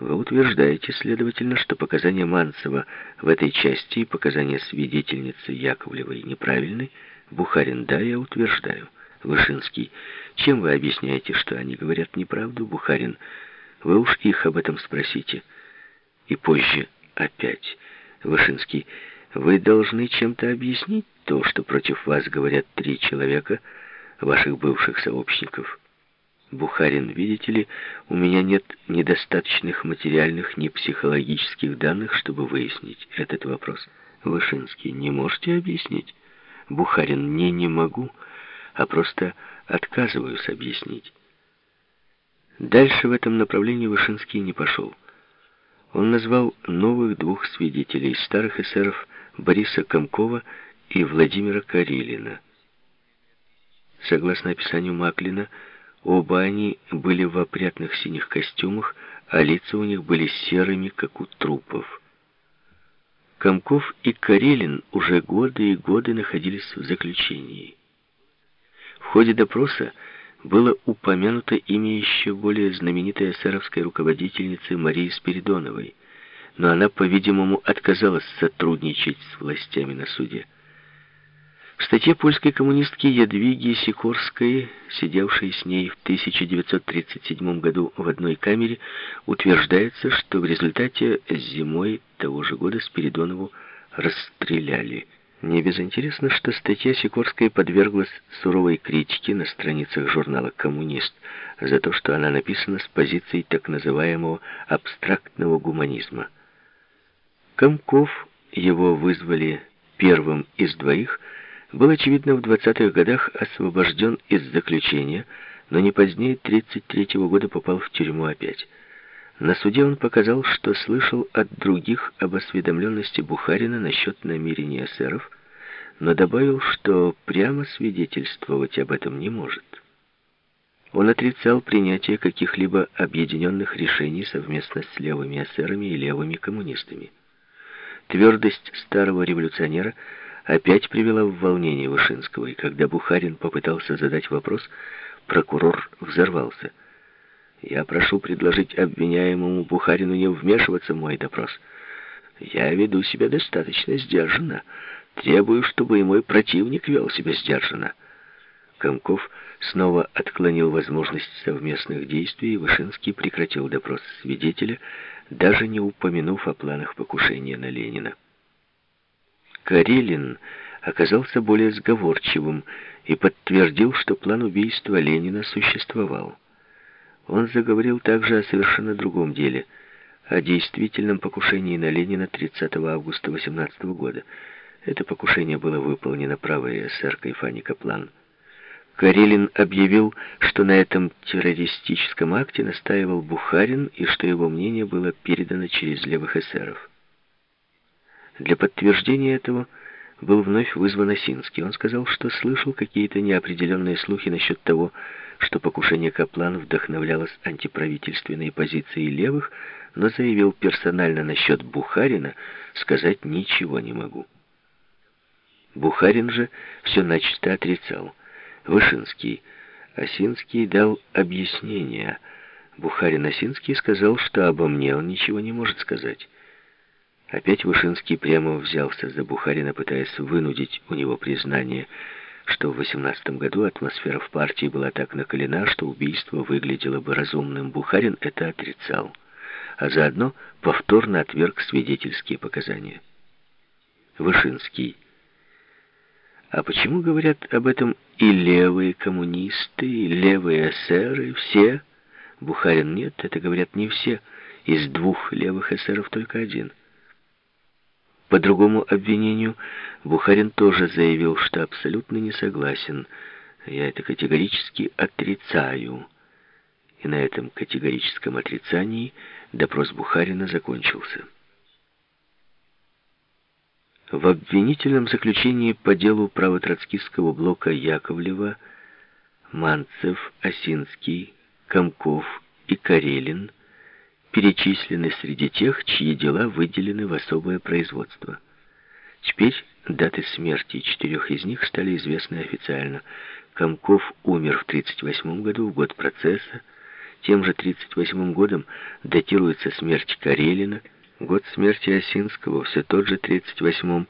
Вы утверждаете, следовательно, что показания Манцева в этой части и показания свидетельницы Яковлевой неправильны? Бухарин, да, я утверждаю. Вышинский, чем вы объясняете, что они говорят неправду? Бухарин, вы уж их об этом спросите. И позже опять. Вышинский, вы должны чем-то объяснить то, что против вас говорят три человека, ваших бывших сообщников. Бухарин, видите ли, у меня нет недостаточных материальных, ни психологических данных, чтобы выяснить этот вопрос. Вышинский, не можете объяснить? Бухарин, не, не могу, а просто отказываюсь объяснить. Дальше в этом направлении Вышинский не пошел. Он назвал новых двух свидетелей, старых эсеров Бориса Комкова и Владимира Карелина. Согласно описанию Маклина, Оба они были в опрятных синих костюмах, а лица у них были серыми, как у трупов. Комков и Карелин уже годы и годы находились в заключении. В ходе допроса было упомянуто имя еще более знаменитой эсеровской руководительницы Марии Спиридоновой, но она, по-видимому, отказалась сотрудничать с властями на суде. В статье польской коммунистки Ядвиги Сикорской, сидевшей с ней в 1937 году в одной камере, утверждается, что в результате зимой того же года Спиридонову расстреляли. Не безинтересно, что статья Сикорской подверглась суровой критике на страницах журнала «Коммунист» за то, что она написана с позицией так называемого абстрактного гуманизма. Комков его вызвали первым из двоих – был, очевидно, в 20-х годах освобожден из заключения, но не позднее 33-го года попал в тюрьму опять. На суде он показал, что слышал от других об осведомленности Бухарина насчет намерений эсеров, но добавил, что прямо свидетельствовать об этом не может. Он отрицал принятие каких-либо объединенных решений совместно с левыми эсерами и левыми коммунистами. Твердость старого революционера – опять привела в волнение Вышинского, и когда Бухарин попытался задать вопрос, прокурор взорвался. «Я прошу предложить обвиняемому Бухарину не вмешиваться в мой допрос. Я веду себя достаточно сдержанно. Требую, чтобы и мой противник вел себя сдержанно». Комков снова отклонил возможность совместных действий, и Вышинский прекратил допрос свидетеля, даже не упомянув о планах покушения на Ленина. Карелин оказался более сговорчивым и подтвердил, что план убийства Ленина существовал. Он заговорил также о совершенно другом деле, о действительном покушении на Ленина 30 августа 18 года. Это покушение было выполнено правой эсеркой Фанни Каплан. Карелин объявил, что на этом террористическом акте настаивал Бухарин и что его мнение было передано через левых эсеров. Для подтверждения этого был вновь вызван Осинский. Он сказал, что слышал какие-то неопределенные слухи насчет того, что покушение Каплан вдохновлялось антиправительственной позицией левых, но заявил персонально насчет Бухарина, сказать ничего не могу. Бухарин же все начисто отрицал. Вышинский. Осинский дал объяснение. Бухарин-Осинский сказал, что обо мне он ничего не может сказать. Опять Вышинский прямо взялся за Бухарина, пытаясь вынудить у него признание, что в 18 году атмосфера в партии была так накалена, что убийство выглядело бы разумным. Бухарин это отрицал, а заодно повторно отверг свидетельские показания. Вышинский. А почему говорят об этом и левые коммунисты, и левые эсеры, все? Бухарин нет, это говорят не все. Из двух левых эсеров только один – по другому обвинению Бухарин тоже заявил, что абсолютно не согласен. Я это категорически отрицаю. И на этом категорическом отрицании допрос Бухарина закончился. В обвинительном заключении по делу правотроцкистского блока Яковлева Манцев, Осинский, Комков и Карелин – перечислены среди тех, чьи дела выделены в особое производство. Теперь даты смерти четырех из них стали известны официально. Комков умер в 1938 году, в год процесса. Тем же 38 годом датируется смерть Карелина, год смерти Осинского, все тот же 38